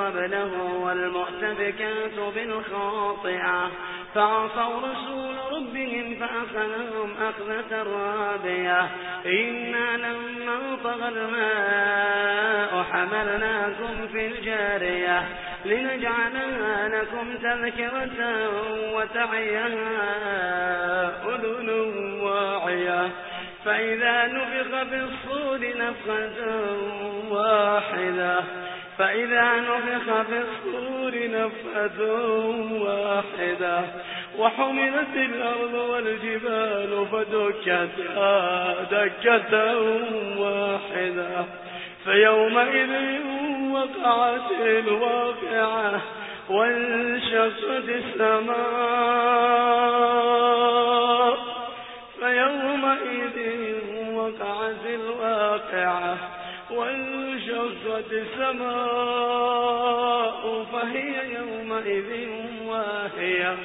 قبله والمؤتبكات بالخاطئة. فعصوا رسول ربهم فأخذهم أخذة رابية. إنا لما طغى الماء حملناكم في الجارية. لنجعلها لكم تذكرة وتعيها أذن واعية. فإذا نفخ في الصور نفخة واحدة. فإذا نفخ في الصور نفخة واحدة وحملت الأرض والجبال فدكتا دكة واحدة فيومئذ وقعت الواقعة وانشقت السماء فيومئذ وقعت الواقعة وانشقت السماء فهي يومئذ واهية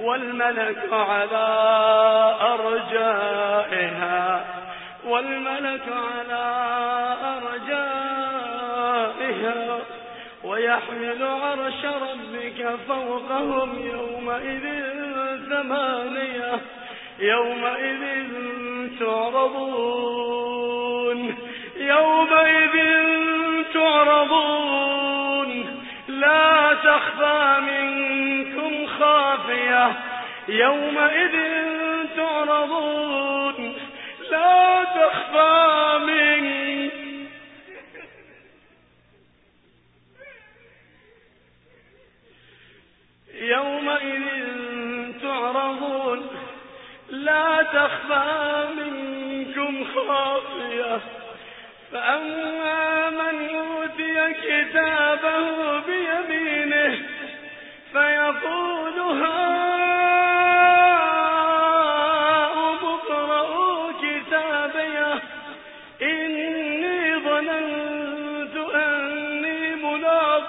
والملك على أرجائها والملك على أرجائها ويحمل عرش ربك فوقهم يومئذ ثمانية يومئذ تعرضون يومئذ تعرضون لا تخفى منكم خافية. يومئذ تعرضون.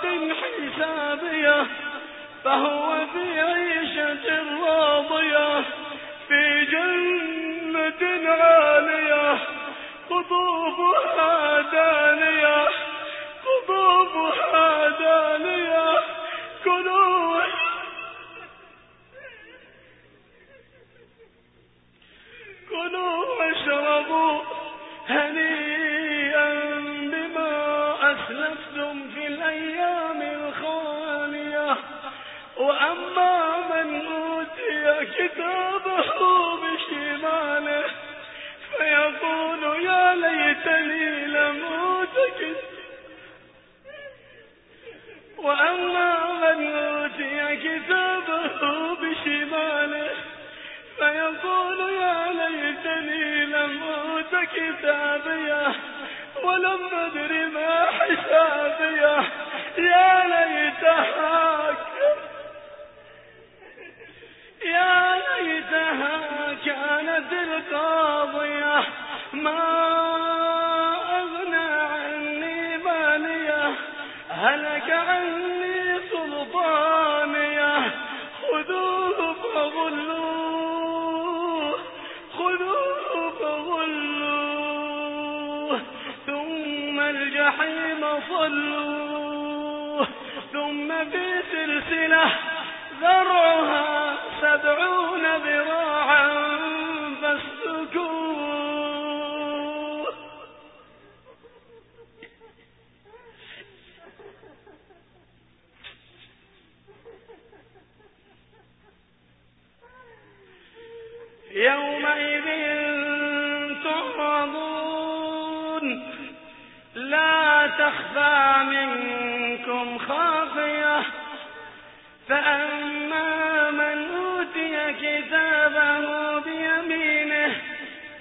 ملاق حسابية فهو في عيشة راضية في جنة عالية قطوفها دانية. كتابيه ولم أدر ما حسابية. يا ليتها يا ليتها كانت القاضية. ما أغنى عني مالية هلك عني تخفى منكم خافية فأما من أوتي كتابه بيمينه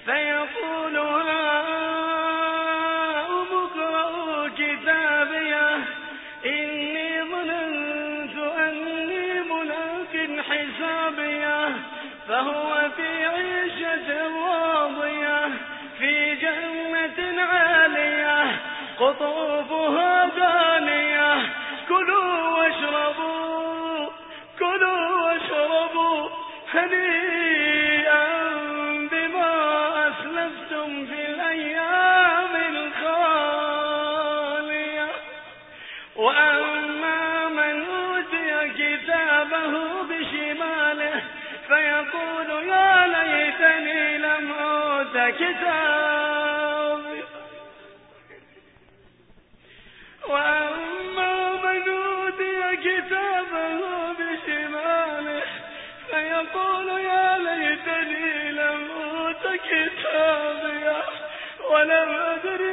فيقول هاؤم إني ظننت أني فهو قطوفها دانية. كلوا واشربوا كلوا واشربوا هنيئا بما أسلفتم في الأيام الخالية. وأما من أوتي كتابه بشماله فيقول يا ليتني لم أوت كتابي أوت كتابي ولم أدر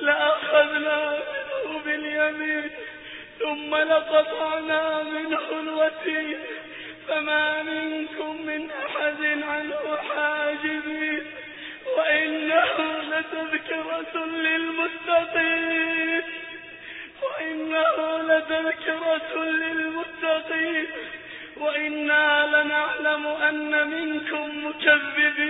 لأخذنا منه باليمين ثم لقطعنا منه الوتين. فما منكم من أحد عنه حاجبين وإنه لتذكرة للمتقين. وإنه لتذكرة للمتقين. وإنا لنعلم أن منكم مكذبين.